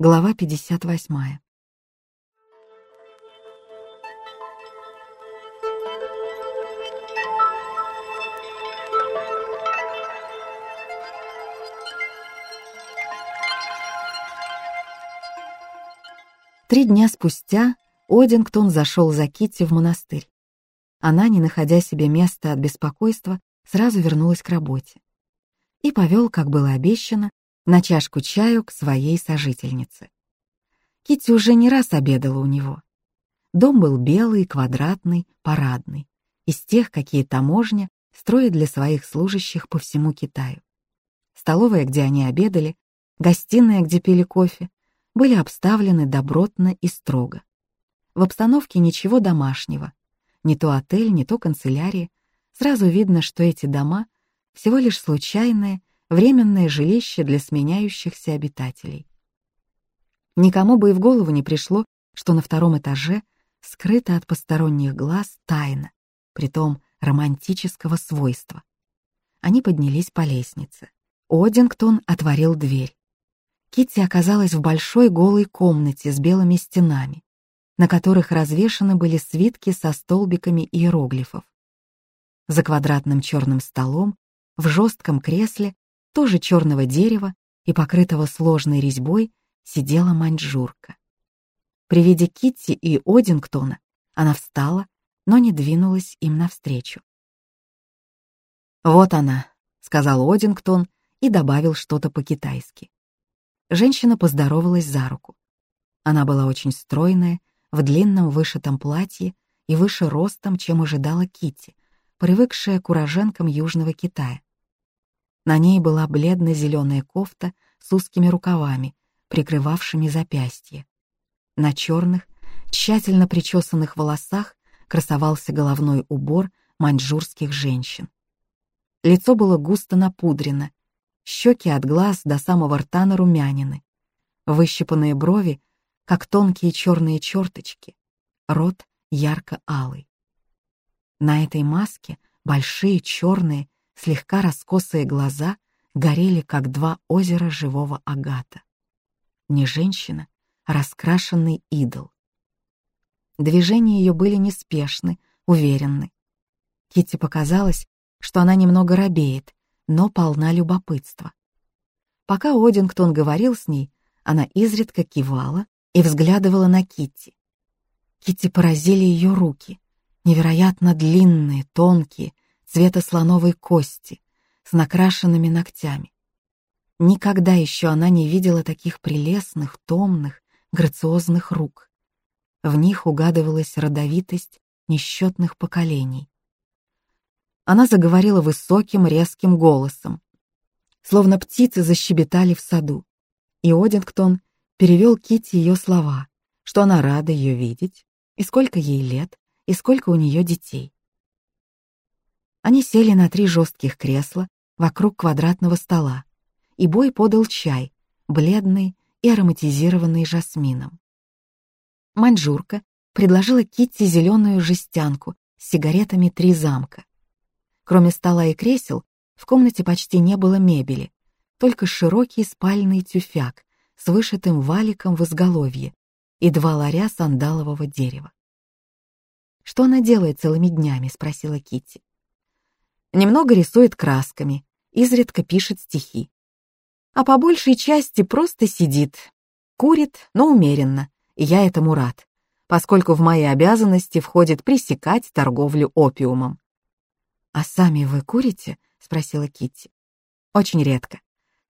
Глава 58. Три дня спустя Одингтон зашел за Китти в монастырь. Она, не находя себе места от беспокойства, сразу вернулась к работе. И повел, как было обещано, на чашку чаю к своей сожительнице. Китти уже не раз обедала у него. Дом был белый, квадратный, парадный, из тех, какие таможня строит для своих служащих по всему Китаю. Столовая, где они обедали, гостиная, где пили кофе, были обставлены добротно и строго. В обстановке ничего домашнего. Не то отель, не то канцелярия. Сразу видно, что эти дома — всего лишь случайное временное жилище для сменяющихся обитателей. Никому бы и в голову не пришло, что на втором этаже скрыта от посторонних глаз тайна, притом романтического свойства. Они поднялись по лестнице. Одингтон отворил дверь. Китти оказалась в большой голой комнате с белыми стенами, на которых развешаны были свитки со столбиками иероглифов. За квадратным черным столом, в жестком кресле тоже черного дерева и покрытого сложной резьбой, сидела маньчжурка. При виде Китти и Одингтона она встала, но не двинулась им навстречу. «Вот она», — сказал Одингтон и добавил что-то по-китайски. Женщина поздоровалась за руку. Она была очень стройная, в длинном вышитом платье и выше ростом, чем ожидала Китти, привыкшая к уроженкам Южного Китая. На ней была бледно-зеленая кофта с узкими рукавами, прикрывавшими запястье. На черных, тщательно причесанных волосах красовался головной убор маньчжурских женщин. Лицо было густо напудрено, щеки от глаз до самого рта нарумянины, выщипанные брови, как тонкие черные черточки, рот ярко-алый. На этой маске большие черные слегка раскосые глаза горели, как два озера живого агата. Не женщина, а раскрашенный идол. Движения ее были неспешны, уверенны. Китти показалось, что она немного робеет, но полна любопытства. Пока Одингтон говорил с ней, она изредка кивала и взглядывала на Китти. Китти поразили ее руки, невероятно длинные, тонкие, цвета слоновой кости, с накрашенными ногтями. Никогда еще она не видела таких прелестных, томных, грациозных рук. В них угадывалась родовитость несчетных поколений. Она заговорила высоким, резким голосом, словно птицы защебетали в саду. И Одингтон перевел Кити ее слова, что она рада ее видеть, и сколько ей лет, и сколько у нее детей. Они сели на три жестких кресла вокруг квадратного стола, и Бой подал чай, бледный и ароматизированный жасмином. Маньчжурка предложила Китти зеленую жестянку с сигаретами «Три замка». Кроме стола и кресел, в комнате почти не было мебели, только широкий спальный тюфяк с вышитым валиком в изголовье и два ларя сандалового дерева. «Что она делает целыми днями?» — спросила Китти. Немного рисует красками, изредка пишет стихи. А по большей части просто сидит, курит, но умеренно, и я этому рад, поскольку в мои обязанности входит пресекать торговлю опиумом. «А сами вы курите?» — спросила Китти. «Очень редко.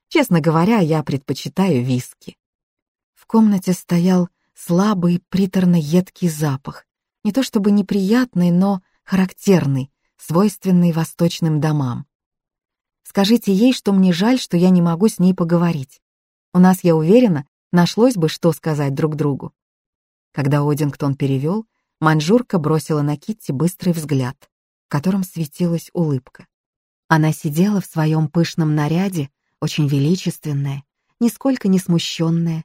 Честно говоря, я предпочитаю виски». В комнате стоял слабый приторно-едкий запах, не то чтобы неприятный, но характерный, свойственный восточным домам. Скажите ей, что мне жаль, что я не могу с ней поговорить. У нас, я уверена, нашлось бы, что сказать друг другу. Когда Одингтон перевел, манжурка бросила на Китти быстрый взгляд, в котором светилась улыбка. Она сидела в своем пышном наряде, очень величественная, нисколько не смущенная,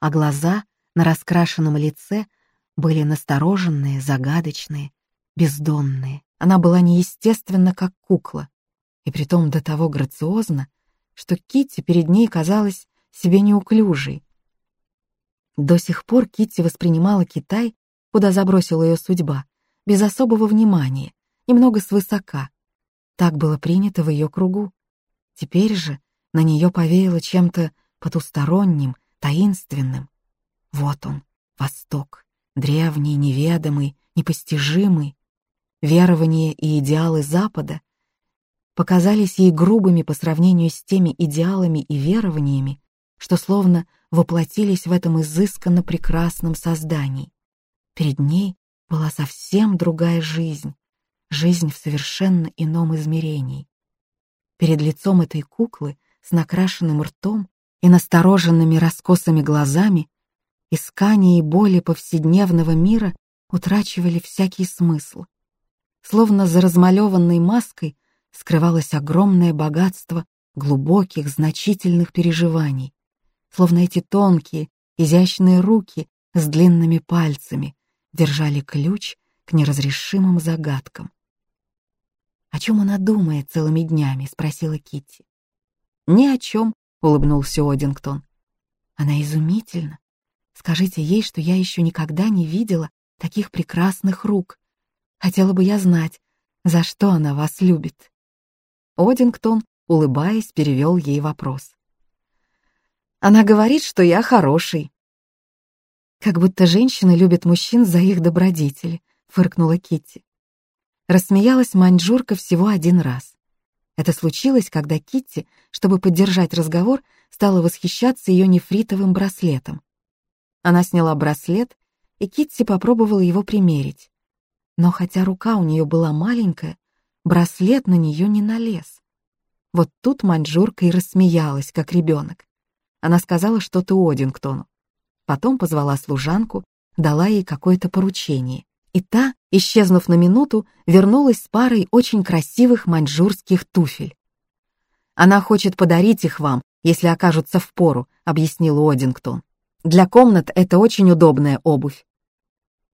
а глаза на раскрашенном лице были настороженные, загадочные, бездонные. Она была неестественна, как кукла, и притом до того грациозна, что Китти перед ней казалась себе неуклюжей. До сих пор Китти воспринимала Китай, куда забросила ее судьба, без особого внимания, немного свысока. Так было принято в ее кругу. Теперь же на нее повеяло чем-то потусторонним, таинственным. Вот он, Восток, древний, неведомый, непостижимый. Верования и идеалы Запада показались ей грубыми по сравнению с теми идеалами и верованиями, что словно воплотились в этом изысканно прекрасном создании. Перед ней была совсем другая жизнь, жизнь в совершенно ином измерении. Перед лицом этой куклы с накрашенным ртом и настороженными раскосыми глазами искания и боли повседневного мира утрачивали всякий смысл. Словно за размалеванной маской скрывалось огромное богатство глубоких, значительных переживаний, словно эти тонкие, изящные руки с длинными пальцами держали ключ к неразрешимым загадкам. «О чем она думает целыми днями?» — спросила Китти. «Ни о чем», — улыбнулся Одингтон. «Она изумительна. Скажите ей, что я еще никогда не видела таких прекрасных рук. Хотела бы я знать, за что она вас любит». Одингтон, улыбаясь, перевел ей вопрос. «Она говорит, что я хороший». «Как будто женщины любят мужчин за их добродетели», — фыркнула Китти. Рассмеялась маньчжурка всего один раз. Это случилось, когда Китти, чтобы поддержать разговор, стала восхищаться ее нефритовым браслетом. Она сняла браслет, и Китти попробовала его примерить. Но хотя рука у нее была маленькая, браслет на нее не налез. Вот тут маньчжурка и рассмеялась, как ребенок. Она сказала что-то Одингтону. Потом позвала служанку, дала ей какое-то поручение. И та, исчезнув на минуту, вернулась с парой очень красивых маньчжурских туфель. «Она хочет подарить их вам, если окажутся в пору», — объяснил Одингтон. Для комнат это очень удобная обувь.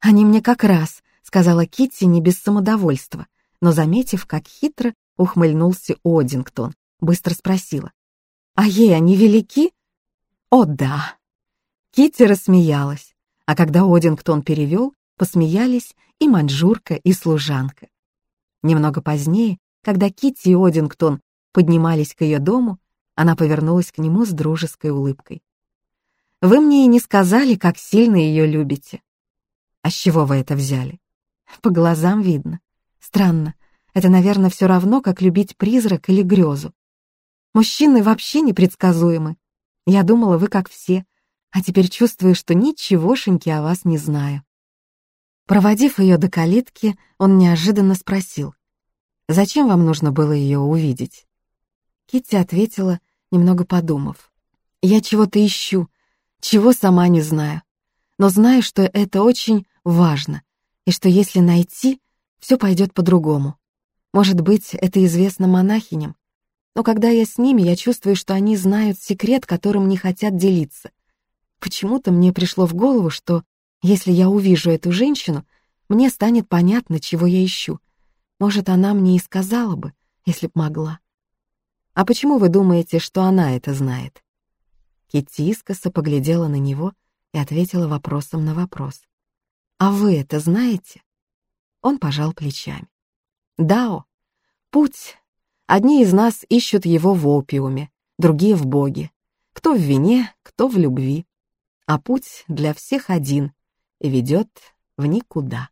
Они мне как раз, сказала Китти не без самодовольства, но заметив, как хитро ухмыльнулся Одингтон, быстро спросила: "А ей они велики?" "О, да". Китти рассмеялась, а когда Одингтон перевел, посмеялись и манжурка, и служанка. Немного позднее, когда Китти и Одингтон поднимались к ее дому, она повернулась к нему с дружеской улыбкой. Вы мне и не сказали, как сильно ее любите. А с чего вы это взяли? По глазам видно. Странно. Это, наверное, все равно, как любить призрак или грезу. Мужчины вообще непредсказуемы. Я думала, вы как все, а теперь чувствую, что ничегошеньки о вас не знаю. Проводив ее до калитки, он неожиданно спросил, «Зачем вам нужно было ее увидеть?» Китти ответила, немного подумав, «Я чего-то ищу, чего сама не знаю. Но знаю, что это очень важно, и что если найти, все пойдет по-другому. Может быть, это известно монахиням, но когда я с ними, я чувствую, что они знают секрет, которым не хотят делиться. Почему-то мне пришло в голову, что если я увижу эту женщину, мне станет понятно, чего я ищу. Может, она мне и сказала бы, если б могла. А почему вы думаете, что она это знает? Китти искоса поглядела на него и ответила вопросом на вопрос. «А вы это знаете?» Он пожал плечами. «Дао. Путь. Одни из нас ищут его в опиуме, другие в Боге. Кто в вине, кто в любви. А путь для всех один и ведет в никуда».